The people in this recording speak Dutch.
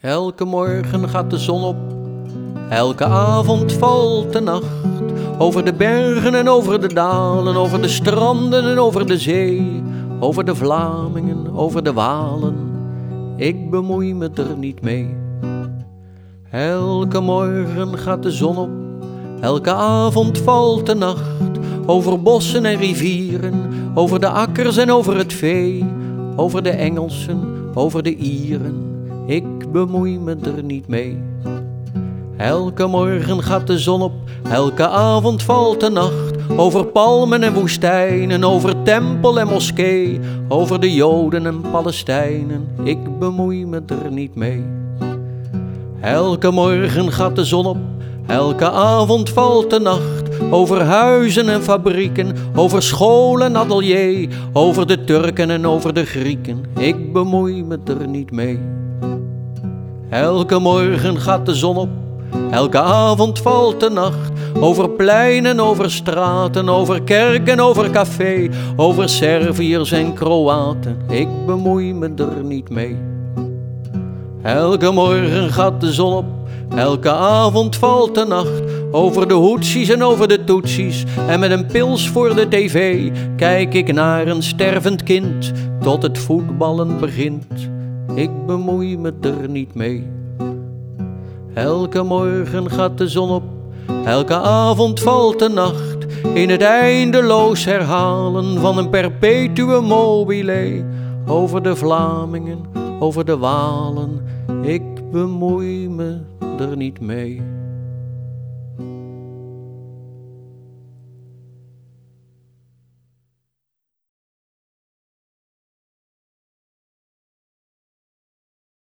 Elke morgen gaat de zon op, elke avond valt de nacht. Over de bergen en over de dalen, over de stranden en over de zee. Over de Vlamingen, over de Walen, ik bemoei me er niet mee. Elke morgen gaat de zon op, elke avond valt de nacht. Over bossen en rivieren, over de akkers en over het vee. Over de Engelsen, over de Ieren ik bemoei me er niet mee. Elke morgen gaat de zon op, elke avond valt de nacht. Over palmen en woestijnen, over tempel en moskee, over de Joden en Palestijnen, ik bemoei me er niet mee. Elke morgen gaat de zon op, elke avond valt de nacht. Over huizen en fabrieken, over school en atelier, over de Turken en over de Grieken, ik bemoei me er niet mee. Elke morgen gaat de zon op, elke avond valt de nacht. Over pleinen, over straten, over kerken, over café, over Serviërs en Kroaten, ik bemoei me er niet mee. Elke morgen gaat de zon op, elke avond valt de nacht. Over de hoetsies en over de toetsies, en met een pils voor de tv kijk ik naar een stervend kind tot het voetballen begint ik bemoei me er niet mee. Elke morgen gaat de zon op, elke avond valt de nacht. In het eindeloos herhalen van een perpetuum mobile. Over de Vlamingen, over de Walen, ik bemoei me er niet mee.